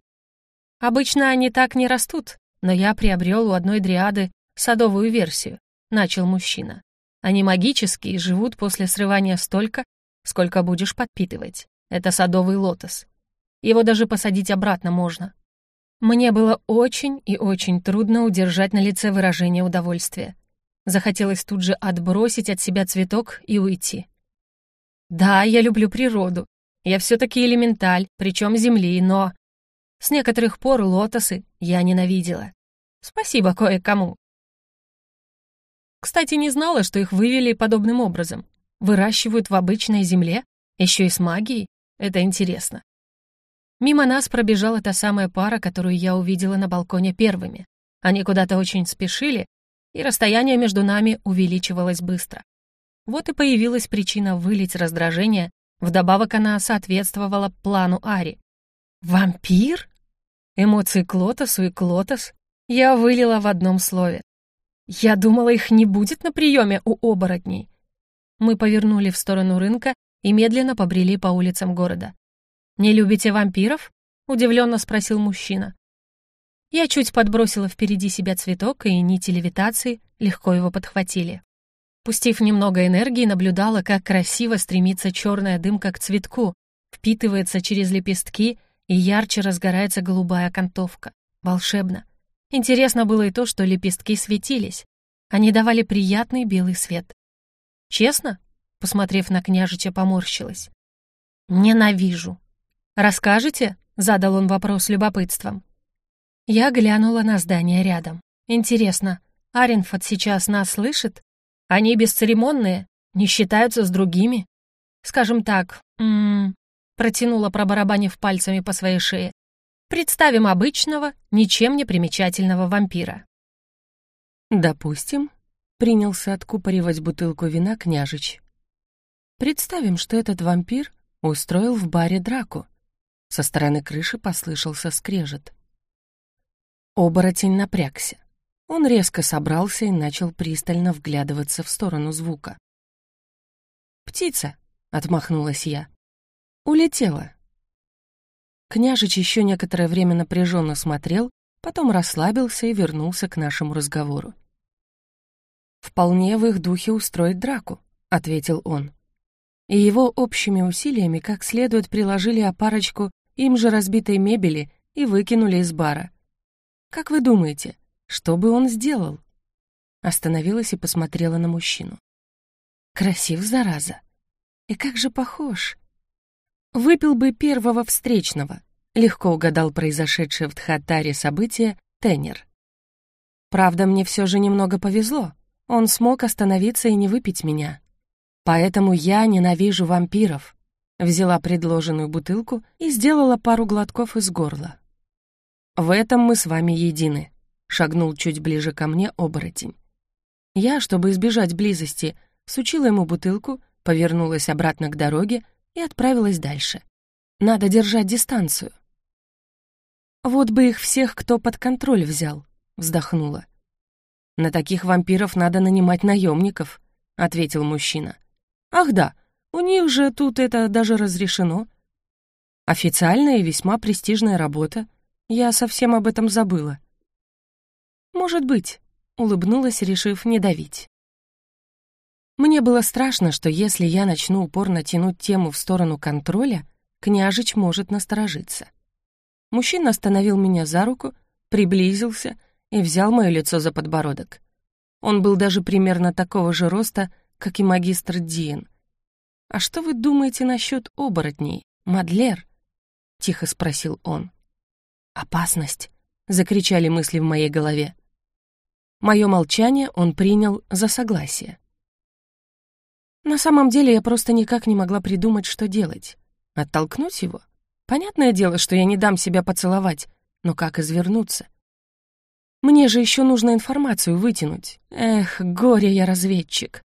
«Обычно они так не растут», но я приобрел у одной дриады садовую версию, начал мужчина. Они магические живут после срывания столько, сколько будешь подпитывать. Это садовый лотос. Его даже посадить обратно можно. Мне было очень и очень трудно удержать на лице выражение удовольствия. Захотелось тут же отбросить от себя цветок и уйти. Да, я люблю природу. Я все-таки элементаль, причем земли, но... С некоторых пор лотосы я ненавидела. Спасибо кое-кому. Кстати, не знала, что их вывели подобным образом. Выращивают в обычной земле, еще и с магией. Это интересно. Мимо нас пробежала та самая пара, которую я увидела на балконе первыми. Они куда-то очень спешили, и расстояние между нами увеличивалось быстро. Вот и появилась причина вылить раздражение, вдобавок она соответствовала плану Ари. «Вампир?» Эмоции Клотосу и Клотос я вылила в одном слове. Я думала, их не будет на приеме у оборотней. Мы повернули в сторону рынка и медленно побрели по улицам города. «Не любите вампиров?» — удивленно спросил мужчина. Я чуть подбросила впереди себя цветок, и нити левитации легко его подхватили. Пустив немного энергии, наблюдала, как красиво стремится черная дымка к цветку, впитывается через лепестки и ярче разгорается голубая окантовка. Волшебно. Интересно было и то, что лепестки светились. Они давали приятный белый свет. «Честно?» — посмотрев на княжича, поморщилась. «Ненавижу». «Расскажете?» — задал он вопрос любопытством. Я глянула на здание рядом. «Интересно, Аренфорд сейчас нас слышит? Они бесцеремонные, не считаются с другими? Скажем так, м -м, протянула, пробарабанив пальцами по своей шее. Представим обычного, ничем не примечательного вампира. Допустим, принялся откупоривать бутылку вина княжич. Представим, что этот вампир устроил в баре драку. Со стороны крыши послышался скрежет. Оборотень напрягся. Он резко собрался и начал пристально вглядываться в сторону звука. «Птица!» — отмахнулась я. «Улетела!» Княжич еще некоторое время напряженно смотрел, потом расслабился и вернулся к нашему разговору. «Вполне в их духе устроить драку», — ответил он. И его общими усилиями как следует приложили опарочку им же разбитой мебели и выкинули из бара. «Как вы думаете, что бы он сделал?» Остановилась и посмотрела на мужчину. «Красив, зараза! И как же похож!» Выпил бы первого встречного, легко угадал произошедшее в Тхатаре событие Теннер. Правда, мне все же немного повезло. Он смог остановиться и не выпить меня. Поэтому я ненавижу вампиров. Взяла предложенную бутылку и сделала пару глотков из горла. «В этом мы с вами едины», — шагнул чуть ближе ко мне оборотень. Я, чтобы избежать близости, сучила ему бутылку, повернулась обратно к дороге и отправилась дальше. Надо держать дистанцию. «Вот бы их всех кто под контроль взял», — вздохнула. «На таких вампиров надо нанимать наемников», — ответил мужчина. «Ах да, у них же тут это даже разрешено. Официальная и весьма престижная работа. Я совсем об этом забыла». «Может быть», — улыбнулась, решив не давить. Мне было страшно, что если я начну упорно тянуть тему в сторону контроля, княжич может насторожиться. Мужчина остановил меня за руку, приблизился и взял мое лицо за подбородок. Он был даже примерно такого же роста, как и магистр Диен. «А что вы думаете насчет оборотней, Мадлер?» — тихо спросил он. «Опасность!» — закричали мысли в моей голове. Мое молчание он принял за согласие. На самом деле я просто никак не могла придумать, что делать. Оттолкнуть его? Понятное дело, что я не дам себя поцеловать, но как извернуться? Мне же еще нужно информацию вытянуть. Эх, горе я разведчик.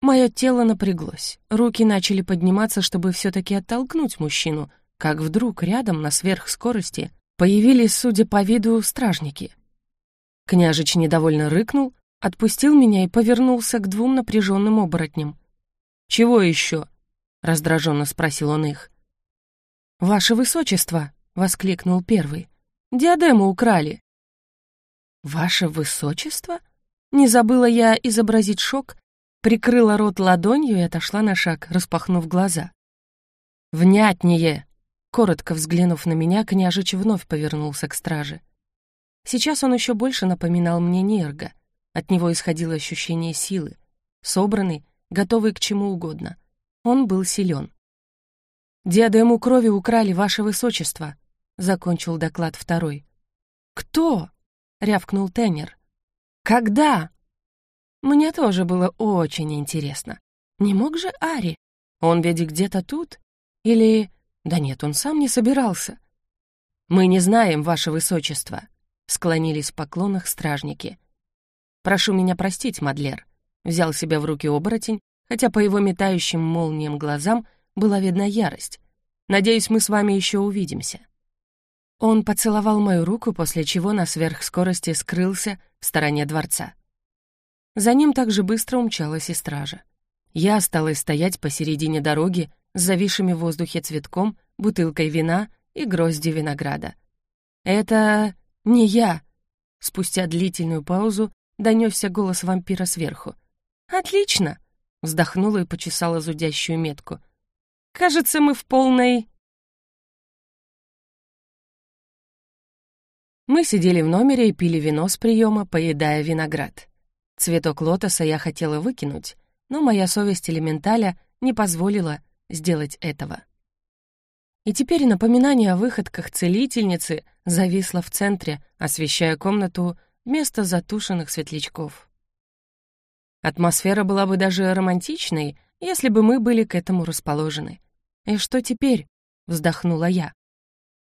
Мое тело напряглось, руки начали подниматься, чтобы все-таки оттолкнуть мужчину, как вдруг рядом на сверхскорости появились, судя по виду, стражники. Княжич недовольно рыкнул, отпустил меня и повернулся к двум напряженным оборотням. «Чего еще?» — раздраженно спросил он их. «Ваше высочество!» — воскликнул первый. «Диадему украли!» «Ваше высочество?» Не забыла я изобразить шок, прикрыла рот ладонью и отошла на шаг, распахнув глаза. «Внятнее!» Коротко взглянув на меня, княжич вновь повернулся к страже. Сейчас он еще больше напоминал мне Нерга. От него исходило ощущение силы. Собранный, готовый к чему угодно. Он был силен. «Диадему крови украли, ваше высочество», закончил доклад второй. «Кто?» — рявкнул Теннер. «Когда?» Мне тоже было очень интересно. Не мог же Ари? Он ведь где-то тут? Или... Да нет, он сам не собирался. «Мы не знаем, ваше высочество», — склонились в поклонах стражники. «Прошу меня простить, Мадлер», — взял себя в руки оборотень, хотя по его метающим молниям глазам была видна ярость. «Надеюсь, мы с вами еще увидимся». Он поцеловал мою руку, после чего на сверхскорости скрылся в стороне дворца. За ним также быстро умчалась и стража. Я осталась стоять посередине дороги с зависшими в воздухе цветком, бутылкой вина и гроздью винограда. «Это не я!» Спустя длительную паузу донесся голос вампира сверху. «Отлично!» — вздохнула и почесала зудящую метку. «Кажется, мы в полной...» Мы сидели в номере и пили вино с приема, поедая виноград. Цветок лотоса я хотела выкинуть, но моя совесть элементаля не позволила сделать этого. И теперь напоминание о выходках целительницы зависло в центре, освещая комнату вместо затушенных светлячков. Атмосфера была бы даже романтичной, если бы мы были к этому расположены. «И что теперь?» — вздохнула я.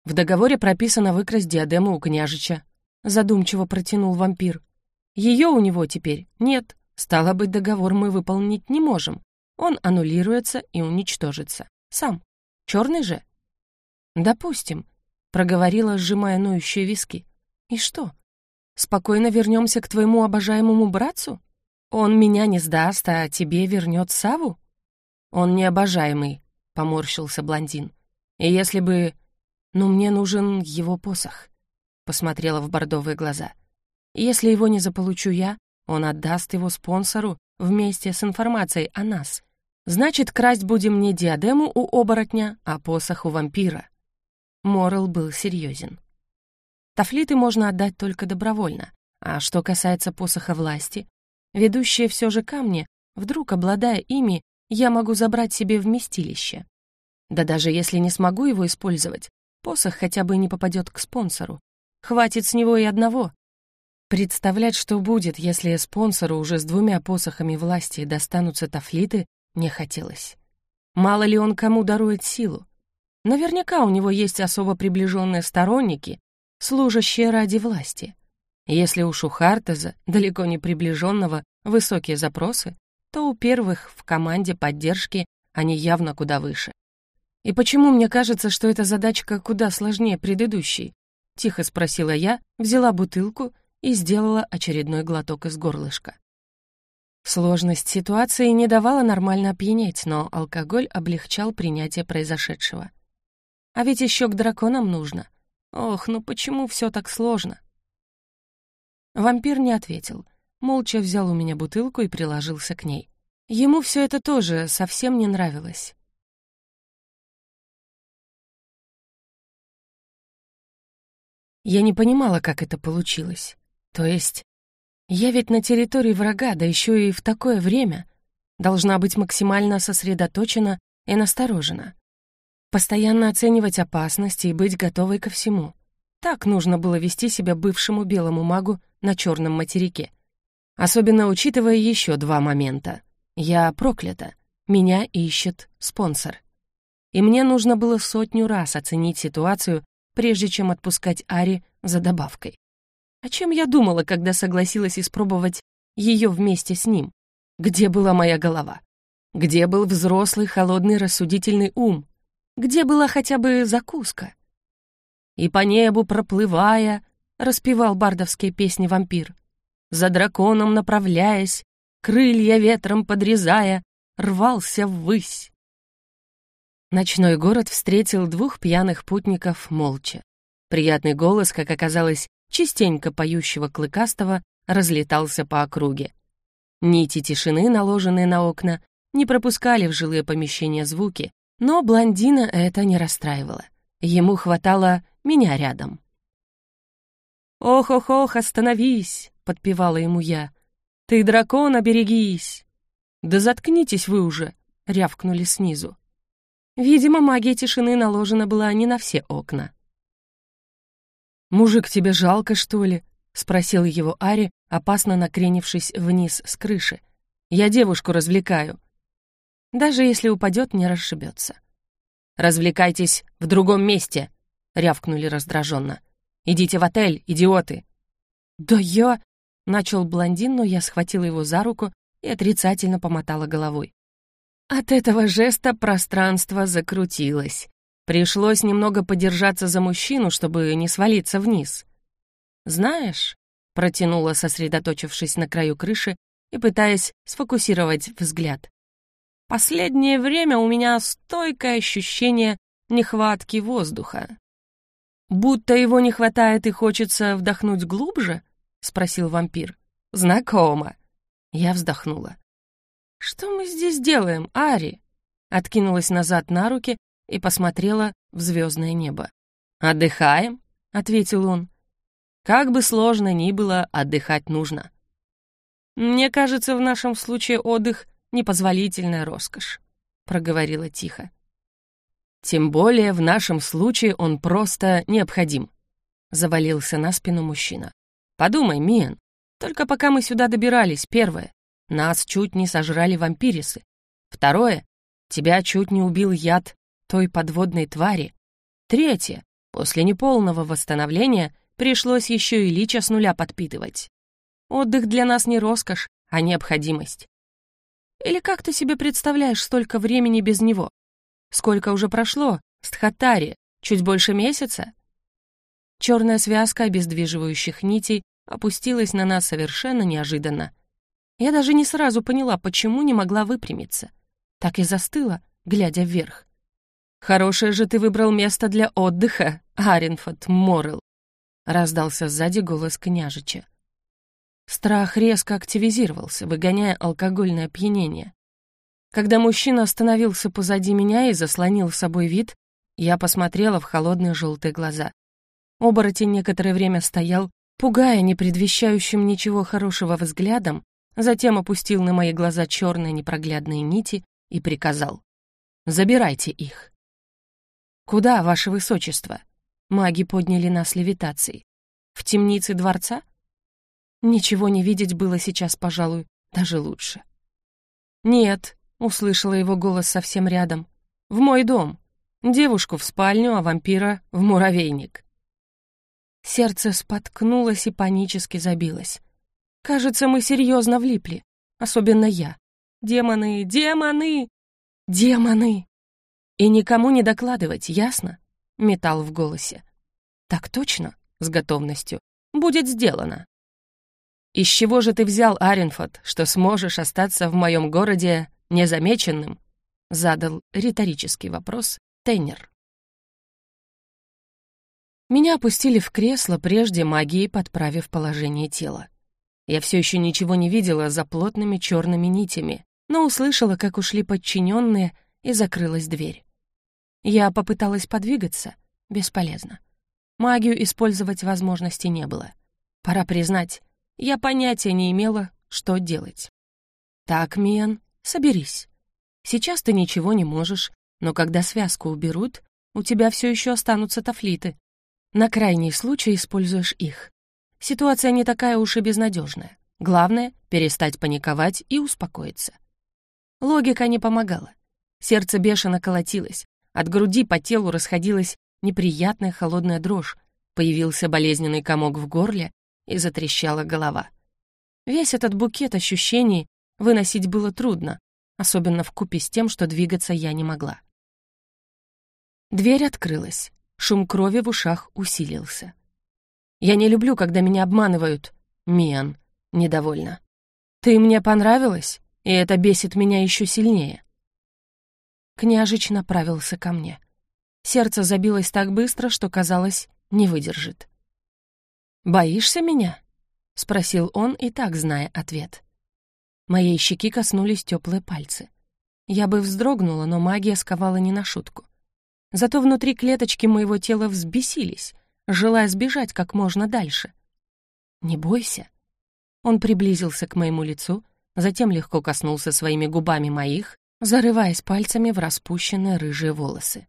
«В договоре прописано выкрасть диадему у княжича», — задумчиво протянул вампир. «Ее у него теперь нет. Стало быть, договор мы выполнить не можем. Он аннулируется и уничтожится. Сам. Черный же?» «Допустим», — проговорила, сжимая ноющие виски. «И что? Спокойно вернемся к твоему обожаемому братцу? Он меня не сдаст, а тебе вернет Саву?» «Он не обожаемый», — поморщился блондин. «И если бы «Но мне нужен его посох», — посмотрела в бордовые глаза. «Если его не заполучу я, он отдаст его спонсору вместе с информацией о нас. Значит, красть будем не диадему у оборотня, а посох у вампира». Морел был серьезен. Тафлиты можно отдать только добровольно, а что касается посоха власти, ведущие все же камни, вдруг, обладая ими, я могу забрать себе вместилище. Да даже если не смогу его использовать, Посох хотя бы не попадет к спонсору. Хватит с него и одного. Представлять, что будет, если спонсору уже с двумя посохами власти достанутся тафлиты, не хотелось. Мало ли он кому дарует силу. Наверняка у него есть особо приближенные сторонники, служащие ради власти. Если уж у Хартеза, далеко не приближенного, высокие запросы, то у первых в команде поддержки они явно куда выше. «И почему мне кажется, что эта задачка куда сложнее предыдущей?» — тихо спросила я, взяла бутылку и сделала очередной глоток из горлышка. Сложность ситуации не давала нормально опьянеть, но алкоголь облегчал принятие произошедшего. А ведь еще к драконам нужно. Ох, ну почему все так сложно? Вампир не ответил, молча взял у меня бутылку и приложился к ней. Ему все это тоже совсем не нравилось. Я не понимала, как это получилось. То есть, я ведь на территории врага, да еще и в такое время, должна быть максимально сосредоточена и насторожена. Постоянно оценивать опасности и быть готовой ко всему. Так нужно было вести себя бывшему белому магу на черном материке. Особенно учитывая еще два момента. Я проклята. Меня ищет спонсор. И мне нужно было сотню раз оценить ситуацию прежде чем отпускать Ари за добавкой. О чем я думала, когда согласилась испробовать ее вместе с ним? Где была моя голова? Где был взрослый, холодный, рассудительный ум? Где была хотя бы закуска? И по небу проплывая, распевал бардовские песни вампир. За драконом направляясь, крылья ветром подрезая, рвался ввысь. Ночной город встретил двух пьяных путников молча. Приятный голос, как оказалось, частенько поющего клыкастого, разлетался по округе. Нити тишины, наложенные на окна, не пропускали в жилые помещения звуки, но блондина это не расстраивало. Ему хватало меня рядом. «Ох-ох-ох, остановись!» — подпевала ему я. «Ты, дракон, оберегись!» «Да заткнитесь вы уже!» — рявкнули снизу. Видимо, магия тишины наложена была не на все окна. «Мужик, тебе жалко, что ли?» — спросил его Ари, опасно накренившись вниз с крыши. «Я девушку развлекаю». Даже если упадет, не расшибется. «Развлекайтесь в другом месте», — рявкнули раздраженно. «Идите в отель, идиоты!» «Да я...» — начал блондин, но я схватила его за руку и отрицательно помотала головой. От этого жеста пространство закрутилось. Пришлось немного подержаться за мужчину, чтобы не свалиться вниз. «Знаешь», — протянула, сосредоточившись на краю крыши и пытаясь сфокусировать взгляд, «последнее время у меня стойкое ощущение нехватки воздуха». «Будто его не хватает и хочется вдохнуть глубже?» — спросил вампир. «Знакомо». Я вздохнула. «Что мы здесь делаем, Ари?» Откинулась назад на руки и посмотрела в звездное небо. «Отдыхаем», — ответил он. «Как бы сложно ни было, отдыхать нужно». «Мне кажется, в нашем случае отдых — непозволительная роскошь», — проговорила тихо. «Тем более в нашем случае он просто необходим», — завалился на спину мужчина. «Подумай, Миен, только пока мы сюда добирались, первое, нас чуть не сожрали вампирисы. Второе, тебя чуть не убил яд той подводной твари. Третье, после неполного восстановления пришлось еще и лича с нуля подпитывать. Отдых для нас не роскошь, а необходимость. Или как ты себе представляешь столько времени без него? Сколько уже прошло, Стхатари? Чуть больше месяца? Черная связка обездвиживающих нитей опустилась на нас совершенно неожиданно. Я даже не сразу поняла, почему не могла выпрямиться. Так и застыла, глядя вверх. «Хорошее же ты выбрал место для отдыха, Аренфот Моррелл», — раздался сзади голос княжича. Страх резко активизировался, выгоняя алкогольное опьянение. Когда мужчина остановился позади меня и заслонил с собой вид, я посмотрела в холодные желтые глаза. Оборотень некоторое время стоял, пугая непредвещающим ничего хорошего взглядом, затем опустил на мои глаза черные непроглядные нити и приказал. «Забирайте их». «Куда, ваше высочество?» Маги подняли нас левитацией. «В темнице дворца?» Ничего не видеть было сейчас, пожалуй, даже лучше. «Нет», — услышала его голос совсем рядом, — «в мой дом. Девушку в спальню, а вампира — в муравейник». Сердце споткнулось и панически забилось. Кажется, мы серьезно влипли. Особенно я. Демоны, демоны, демоны. И никому не докладывать, ясно? Металл в голосе. Так точно, с готовностью. Будет сделано. Из чего же ты взял, Аренфот, что сможешь остаться в моем городе незамеченным? Задал риторический вопрос Теннер. Меня опустили в кресло, прежде магией подправив положение тела. Я все еще ничего не видела за плотными черными нитями, но услышала, как ушли подчиненные, и закрылась дверь. Я попыталась подвигаться, бесполезно. Магию использовать возможности не было. Пора признать, я понятия не имела, что делать. «Так, Миан, соберись. Сейчас ты ничего не можешь, но когда связку уберут, у тебя все еще останутся тафлиты. На крайний случай используешь их. Ситуация не такая уж и безнадежная. Главное — перестать паниковать и успокоиться. Логика не помогала. Сердце бешено колотилось, от груди по телу расходилась неприятная холодная дрожь, появился болезненный комок в горле и затрещала голова. Весь этот букет ощущений выносить было трудно, особенно в купе с тем, что двигаться я не могла. Дверь открылась, шум крови в ушах усилился. Я не люблю, когда меня обманывают. Миан, недовольна. Ты мне понравилась, и это бесит меня еще сильнее. Княжич направился ко мне. Сердце забилось так быстро, что, казалось, не выдержит. «Боишься меня?» — спросил он, и так зная ответ. Моей щеки коснулись теплые пальцы. Я бы вздрогнула, но магия сковала не на шутку. Зато внутри клеточки моего тела взбесились, желая сбежать как можно дальше. «Не бойся». Он приблизился к моему лицу, затем легко коснулся своими губами моих, зарываясь пальцами в распущенные рыжие волосы.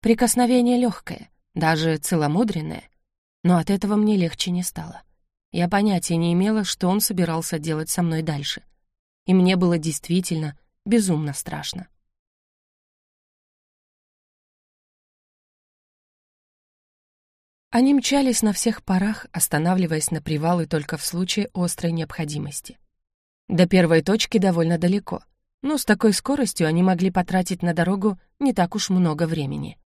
Прикосновение легкое, даже целомудренное. но от этого мне легче не стало. Я понятия не имела, что он собирался делать со мной дальше. И мне было действительно безумно страшно. Они мчались на всех парах, останавливаясь на привалы только в случае острой необходимости. До первой точки довольно далеко, но с такой скоростью они могли потратить на дорогу не так уж много времени.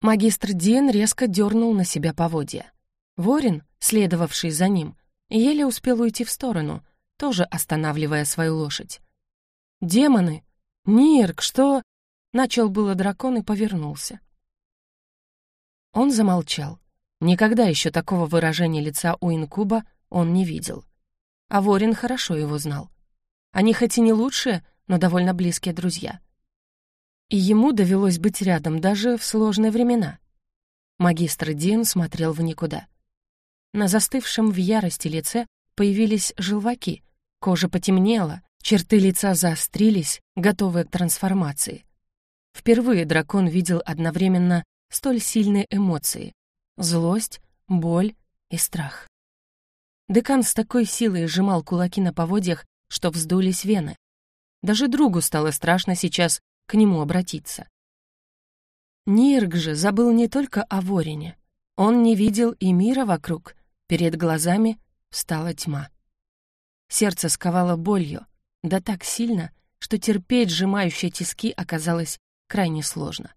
Магистр Диен резко дернул на себя поводья. Ворин, следовавший за ним, еле успел уйти в сторону, тоже останавливая свою лошадь. «Демоны! Нирк, что...» Начал было дракон и повернулся. Он замолчал. Никогда еще такого выражения лица у инкуба он не видел. А Ворин хорошо его знал. Они хоть и не лучшие, но довольно близкие друзья. И ему довелось быть рядом даже в сложные времена. Магистр Дин смотрел в никуда. На застывшем в ярости лице появились желваки, кожа потемнела, черты лица заострились, готовые к трансформации. Впервые дракон видел одновременно столь сильные эмоции — злость, боль и страх. Декан с такой силой сжимал кулаки на поводьях, что вздулись вены. Даже другу стало страшно сейчас к нему обратиться. Нирк же забыл не только о Ворине. Он не видел и мира вокруг, перед глазами встала тьма. Сердце сковало болью, да так сильно, что терпеть сжимающие тиски оказалось крайне сложно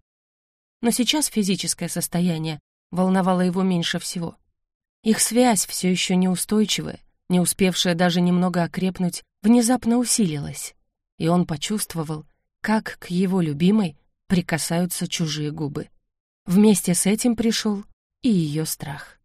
но сейчас физическое состояние волновало его меньше всего. Их связь, все еще неустойчивая, не успевшая даже немного окрепнуть, внезапно усилилась, и он почувствовал, как к его любимой прикасаются чужие губы. Вместе с этим пришел и ее страх.